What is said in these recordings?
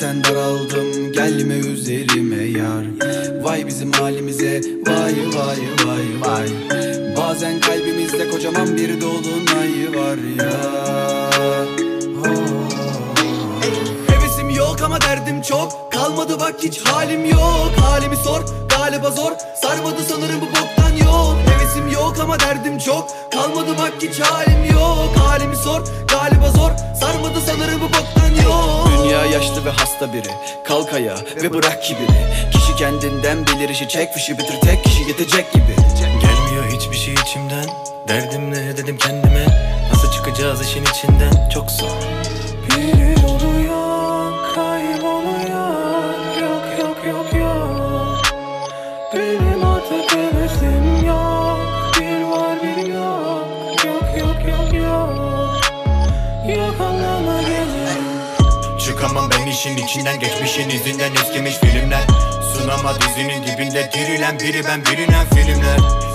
Zaten daraldım. Gelme üzerime yar. Vay bizim halimize. Vay vay vay vay. Bazen kalbimizde kocaman bir dolunay var ya. Hevesim yok ama derdim çok. Kalmadı bak hiç halim yok. Halimi sor galiba zor. Sarmadı sanırım bu boktan yok. Hevesim yok ama derdim çok. Kalmadı bak hiç halim yok sor galiba zor. Sarmadı sanırım bu boktan yok Dünya yaşlı ve hasta biri. Kalk ayağa ve bırak kibiri. Kişi kendinden bilir işi çek fişi bitir. Tek kişi yetecek gibi. Gelmiyor hiçbir şey içimden. Derdim ne dedim kendime? Nasıl çıkacağız işin içinden? Çok zor. Biri oluyor Kayboluyor. Yok yok yok yok. Benim artık hevesim Çıkamam ben işin içinden Geçmişin izinden eskimiş filmler. Sunama dizinin dibinde Dirilen biri ben bilinen filmler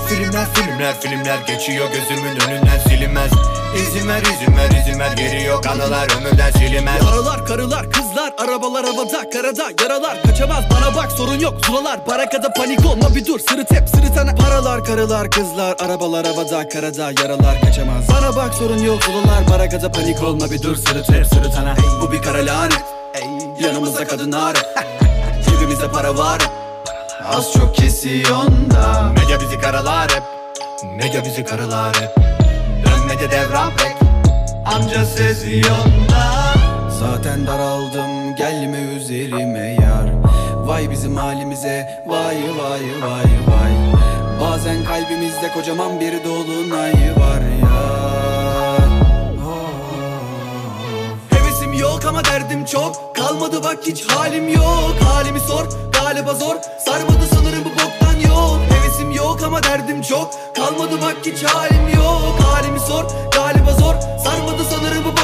Filmler filmler Geçiyor gözümün önünden silinmez. İzin ver izin ver izin ver Geri yok anılar ömürden silinmez. Yaralar karılar kızlar arabalar havada karada yaralar kaçamaz. Bana bak sorun yok zulalar barakada panik olma bir dur. Sırıt hep sırıtana. Paralar karılar kızlar arabalar havada karada yaralar kaçamaz. Bana bak sorun yok zulalar barakada panik olma bir dur. Sırıt hep sırıtana. Bu bir kara lanet. Yanımızda kadınlar. Cebimizde para var Az çok kesiyon da. Medya bizi karalar hep. Medya bizi karalar hep. Dönmece devran pek Anca sezyonda Zaten daraldım gelme üzerime yar. Vay bizim halimize vay vay vay vay. Bazen kalbimizde kocaman bir dolunay var ya. Hevesim yok ama derdim çok. Kalmadı bak hiç halim yok. Halimi sor galiba zor. Sarmadı sanırım bu boktan yok. Hevesim yok ama derdim çok. Kalmadı bak hiç halim yok. Halimi sor galiba zor. Sarmadı sanırım bu